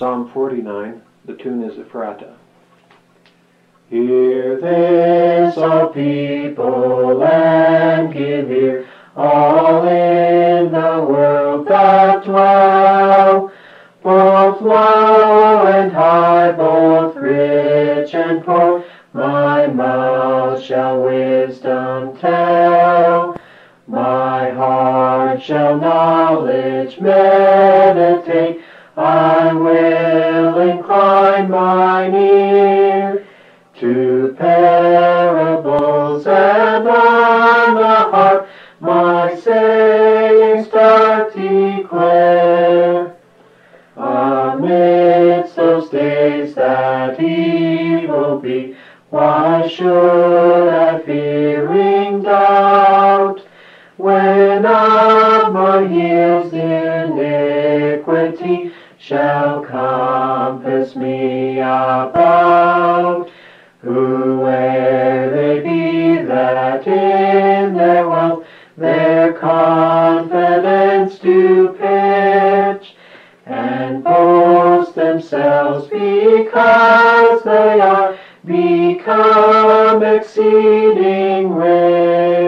forty nine سے مائ ما چی ہ می ساتھی پا شا وین شا دسمی پی رو دکھا دست بھی